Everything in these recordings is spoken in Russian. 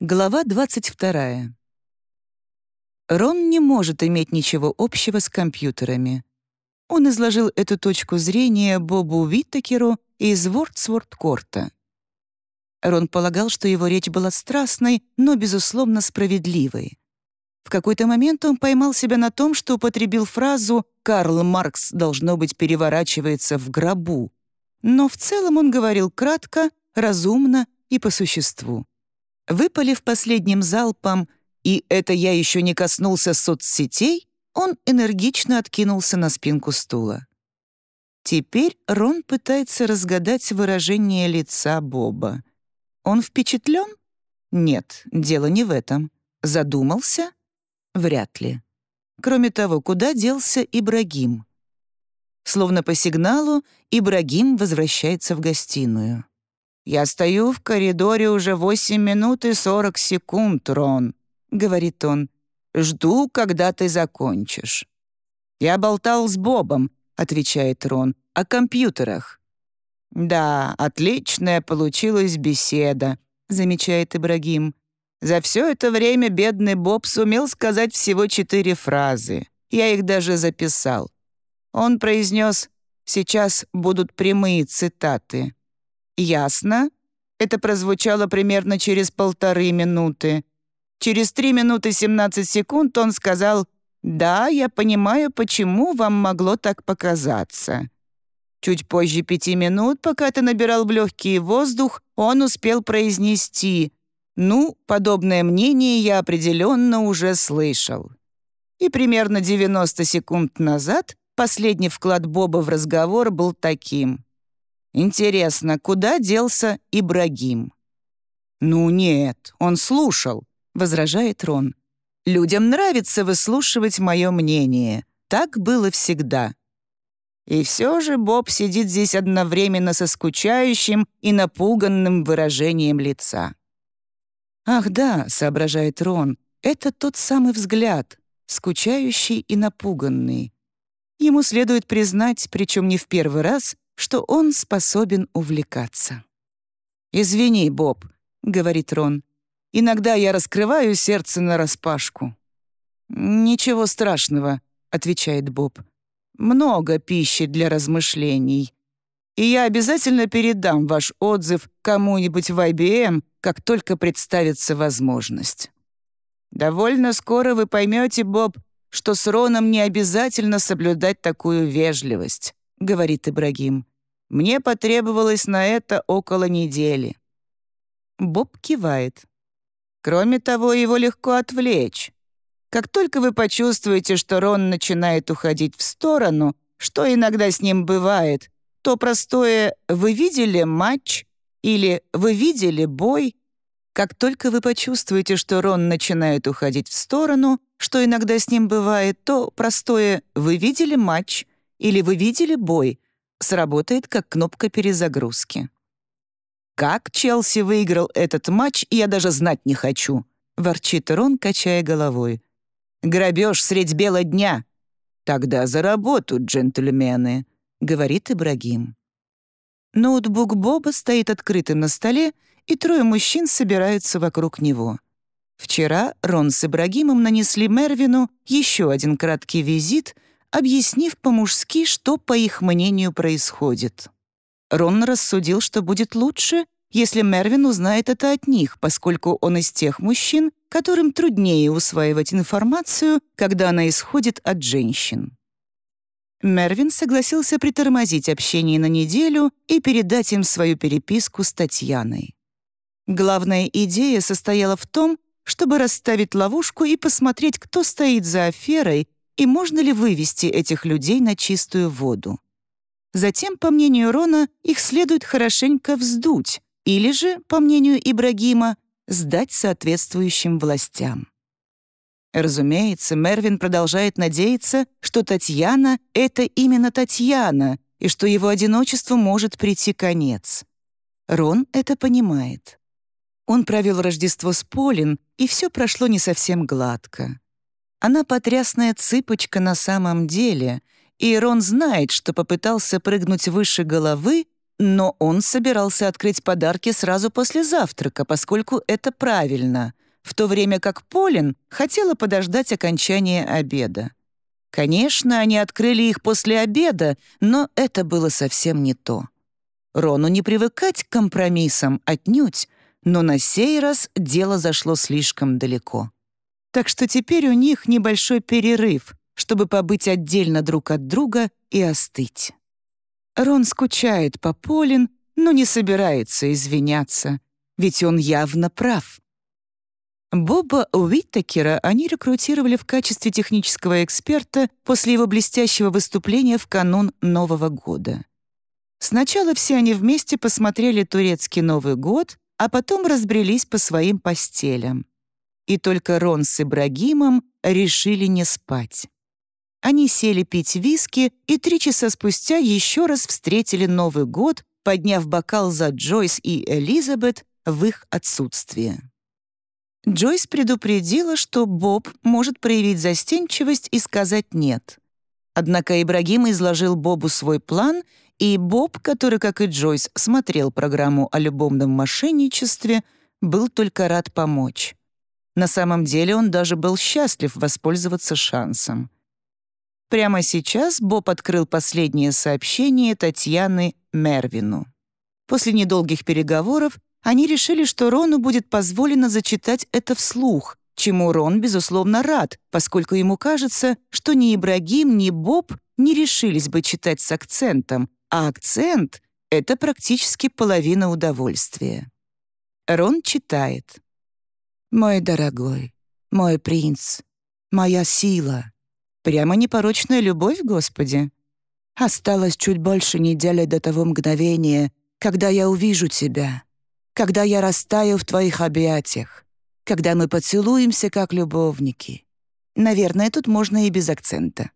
Глава 22. Рон не может иметь ничего общего с компьютерами. Он изложил эту точку зрения Бобу Виттекеру из Вордсворд-Корта. Рон полагал, что его речь была страстной, но, безусловно, справедливой. В какой-то момент он поймал себя на том, что употребил фразу «Карл Маркс, должно быть, переворачивается в гробу». Но в целом он говорил кратко, разумно и по существу. Выпалив последним залпом «И это я еще не коснулся соцсетей», он энергично откинулся на спинку стула. Теперь Рон пытается разгадать выражение лица Боба. Он впечатлен? Нет, дело не в этом. Задумался? Вряд ли. Кроме того, куда делся Ибрагим? Словно по сигналу, Ибрагим возвращается в гостиную. «Я стою в коридоре уже 8 минут и 40 секунд, Рон», — говорит он. «Жду, когда ты закончишь». «Я болтал с Бобом», — отвечает Рон, — «о компьютерах». «Да, отличная получилась беседа», — замечает Ибрагим. «За все это время бедный Боб сумел сказать всего четыре фразы. Я их даже записал. Он произнес «Сейчас будут прямые цитаты». «Ясно?» Это прозвучало примерно через полторы минуты. Через три минуты 17 секунд он сказал «Да, я понимаю, почему вам могло так показаться». Чуть позже пяти минут, пока ты набирал в легкий воздух, он успел произнести «Ну, подобное мнение я определенно уже слышал». И примерно 90 секунд назад последний вклад Боба в разговор был таким Интересно, куда делся Ибрагим? «Ну нет, он слушал», — возражает Рон. «Людям нравится выслушивать мое мнение. Так было всегда». И все же Боб сидит здесь одновременно со скучающим и напуганным выражением лица. «Ах да», — соображает Рон, — «это тот самый взгляд, скучающий и напуганный. Ему следует признать, причем не в первый раз, что он способен увлекаться. «Извини, Боб», — говорит Рон. «Иногда я раскрываю сердце нараспашку». «Ничего страшного», — отвечает Боб. «Много пищи для размышлений. И я обязательно передам ваш отзыв кому-нибудь в IBM, как только представится возможность». «Довольно скоро вы поймете, Боб, что с Роном не обязательно соблюдать такую вежливость. — говорит Ибрагим. «Мне потребовалось на это около недели». Боб кивает. Кроме того, его легко отвлечь. Как только вы почувствуете, что Рон начинает уходить в сторону, что иногда с ним бывает, то простое «вы видели матч» или «вы видели бой» Как только вы почувствуете, что Рон начинает уходить в сторону, что иногда с ним бывает, то простое «Вы видели матч?» Или «Вы видели бой?» сработает как кнопка перезагрузки. «Как Челси выиграл этот матч, я даже знать не хочу», — ворчит Рон, качая головой. «Грабеж средь бела дня». «Тогда за работу, джентльмены», — говорит Ибрагим. Ноутбук Боба стоит открытым на столе, и трое мужчин собираются вокруг него. Вчера Рон с Ибрагимом нанесли Мервину еще один краткий визит — объяснив по-мужски, что, по их мнению, происходит. Рон рассудил, что будет лучше, если Мервин узнает это от них, поскольку он из тех мужчин, которым труднее усваивать информацию, когда она исходит от женщин. Мервин согласился притормозить общение на неделю и передать им свою переписку с Татьяной. Главная идея состояла в том, чтобы расставить ловушку и посмотреть, кто стоит за аферой и можно ли вывести этих людей на чистую воду. Затем, по мнению Рона, их следует хорошенько вздуть, или же, по мнению Ибрагима, сдать соответствующим властям. Разумеется, Мервин продолжает надеяться, что Татьяна — это именно Татьяна, и что его одиночеству может прийти конец. Рон это понимает. Он провел Рождество с Полин, и все прошло не совсем гладко. Она потрясная цыпочка на самом деле, и Рон знает, что попытался прыгнуть выше головы, Но он собирался открыть подарки сразу после завтрака, поскольку это правильно, в то время как Полин хотела подождать окончания обеда. Конечно, они открыли их после обеда, но это было совсем не то. Рону не привыкать к компромиссам отнюдь, но на сей раз дело зашло слишком далеко. Так что теперь у них небольшой перерыв, чтобы побыть отдельно друг от друга и остыть. Рон скучает по Полин, но не собирается извиняться, ведь он явно прав. Боба Уиттекера они рекрутировали в качестве технического эксперта после его блестящего выступления в канун Нового года. Сначала все они вместе посмотрели турецкий Новый год, а потом разбрелись по своим постелям. И только Рон с Ибрагимом решили не спать. Они сели пить виски и три часа спустя еще раз встретили Новый год, подняв бокал за Джойс и Элизабет в их отсутствие. Джойс предупредила, что Боб может проявить застенчивость и сказать «нет». Однако Ибрагим изложил Бобу свой план, и Боб, который, как и Джойс, смотрел программу о любовном мошенничестве, был только рад помочь. На самом деле он даже был счастлив воспользоваться шансом. Прямо сейчас Боб открыл последнее сообщение Татьяны Мервину. После недолгих переговоров они решили, что Рону будет позволено зачитать это вслух, чему Рон, безусловно, рад, поскольку ему кажется, что ни Ибрагим, ни Боб не решились бы читать с акцентом, а акцент — это практически половина удовольствия. Рон читает. «Мой дорогой, мой принц, моя сила, прямо непорочная любовь, Господи. Осталось чуть больше недели до того мгновения, когда я увижу тебя когда я растаю в твоих объятиях, когда мы поцелуемся как любовники. Наверное, тут можно и без акцента.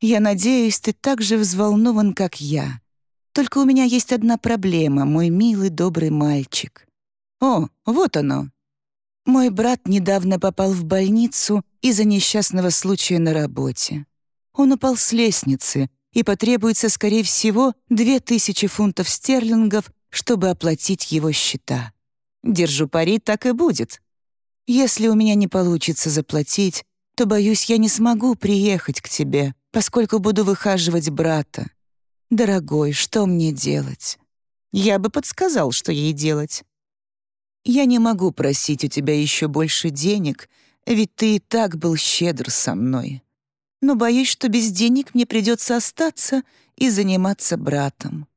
Я надеюсь, ты так же взволнован, как я. Только у меня есть одна проблема, мой милый добрый мальчик. О, вот оно. Мой брат недавно попал в больницу из-за несчастного случая на работе. Он упал с лестницы, и потребуется, скорее всего, две тысячи фунтов стерлингов чтобы оплатить его счета. Держу пари, так и будет. Если у меня не получится заплатить, то, боюсь, я не смогу приехать к тебе, поскольку буду выхаживать брата. Дорогой, что мне делать? Я бы подсказал, что ей делать. Я не могу просить у тебя еще больше денег, ведь ты и так был щедр со мной. Но боюсь, что без денег мне придется остаться и заниматься братом.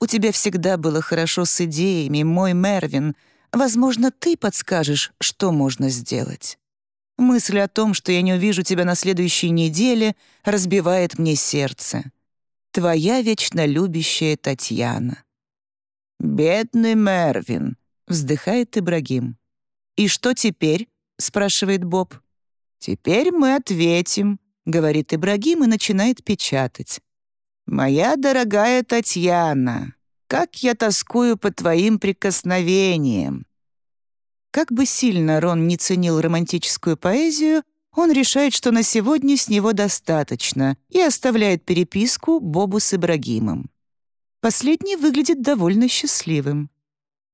У тебя всегда было хорошо с идеями, мой Мервин. Возможно, ты подскажешь, что можно сделать. Мысль о том, что я не увижу тебя на следующей неделе, разбивает мне сердце. Твоя вечно любящая Татьяна. «Бедный Мервин», — вздыхает Ибрагим. «И что теперь?» — спрашивает Боб. «Теперь мы ответим», — говорит Ибрагим и начинает печатать. «Моя дорогая Татьяна, как я тоскую по твоим прикосновениям!» Как бы сильно Рон не ценил романтическую поэзию, он решает, что на сегодня с него достаточно, и оставляет переписку Бобу с Ибрагимом. Последний выглядит довольно счастливым.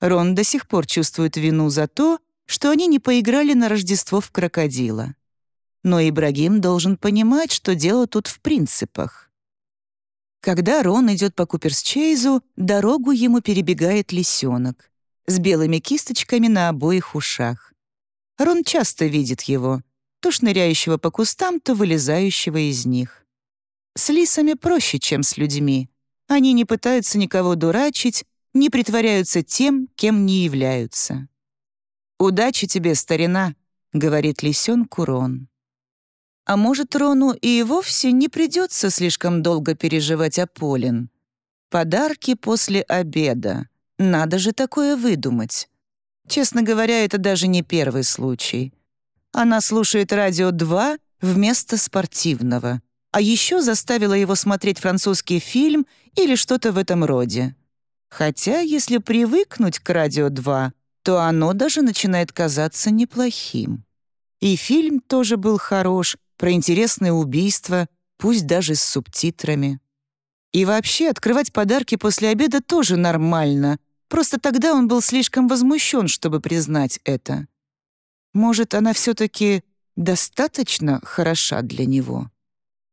Рон до сих пор чувствует вину за то, что они не поиграли на Рождество в крокодила. Но Ибрагим должен понимать, что дело тут в принципах. Когда Рон идет по Куперсчейзу, дорогу ему перебегает лисенок с белыми кисточками на обоих ушах. Рон часто видит его, то шныряющего по кустам, то вылезающего из них. С лисами проще, чем с людьми. Они не пытаются никого дурачить, не притворяются тем, кем не являются. «Удачи тебе, старина», — говорит лисенку Рон. А может, Рону и вовсе не придется слишком долго переживать о Полин. Подарки после обеда. Надо же такое выдумать. Честно говоря, это даже не первый случай. Она слушает радио 2 вместо спортивного, а еще заставила его смотреть французский фильм или что-то в этом роде. Хотя, если привыкнуть к радио 2, то оно даже начинает казаться неплохим. И фильм тоже был хорош, про интересное убийство, пусть даже с субтитрами. И вообще, открывать подарки после обеда тоже нормально. Просто тогда он был слишком возмущен, чтобы признать это. Может, она все-таки достаточно хороша для него?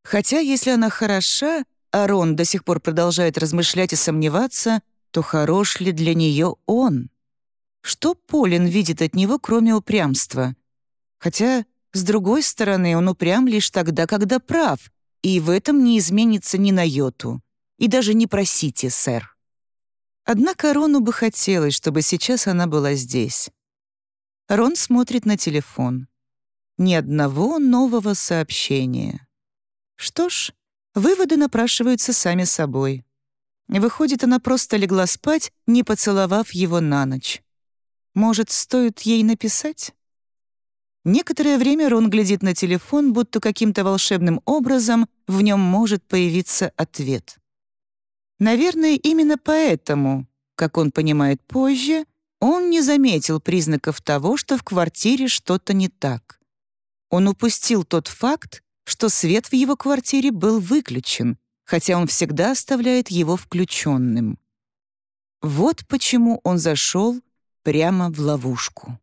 Хотя, если она хороша, а Рон до сих пор продолжает размышлять и сомневаться, то хорош ли для нее он? Что Полин видит от него, кроме упрямства? Хотя, с другой стороны, он упрям лишь тогда, когда прав, и в этом не изменится ни на йоту. И даже не просите, сэр. Однако Рону бы хотелось, чтобы сейчас она была здесь. Рон смотрит на телефон. Ни одного нового сообщения. Что ж, выводы напрашиваются сами собой. Выходит, она просто легла спать, не поцеловав его на ночь. Может, стоит ей написать? Некоторое время Рон глядит на телефон, будто каким-то волшебным образом в нем может появиться ответ. Наверное, именно поэтому, как он понимает позже, он не заметил признаков того, что в квартире что-то не так. Он упустил тот факт, что свет в его квартире был выключен, хотя он всегда оставляет его включенным. Вот почему он зашел прямо в ловушку.